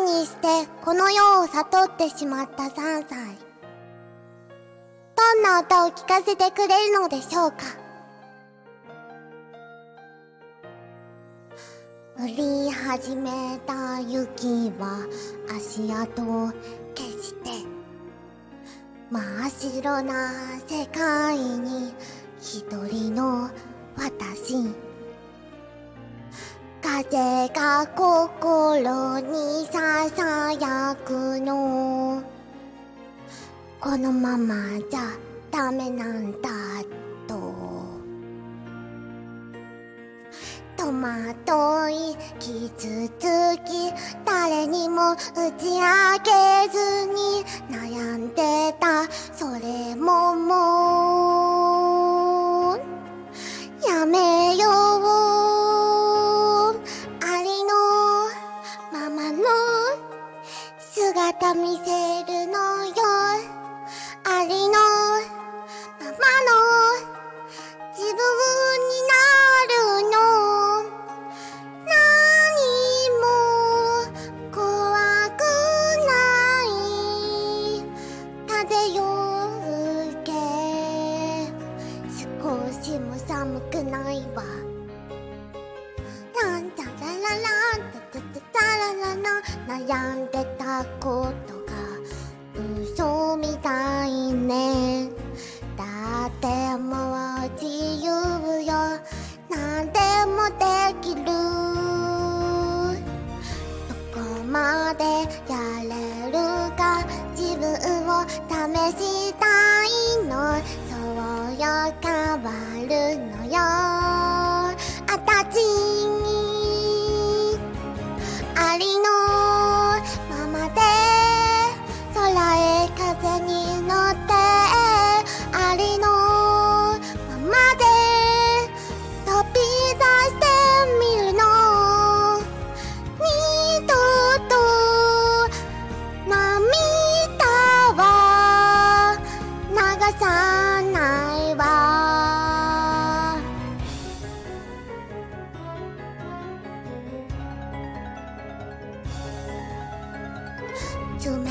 にしてこの世を悟ってしまった3歳。どんな歌を聴かせてくれるのでしょうか？降り始めた雪は足跡を消して真っ白な世界に一人の私。風が心にささやくの。このままじゃダメなんだと。戸惑い傷つき誰にも打ち明けずに悩んでた。それももう姿見せるのよ。ありのままの自分になるの。何も怖くない。風よ受け。少しも寒くないわ。ランタラララン。タタタタラララ悩んでた。ことが嘘みたいね。だってもう自由よ。何でもできる。どこまでやれるか自分を試したいの。そうよ変わるのよ。さないわ。冷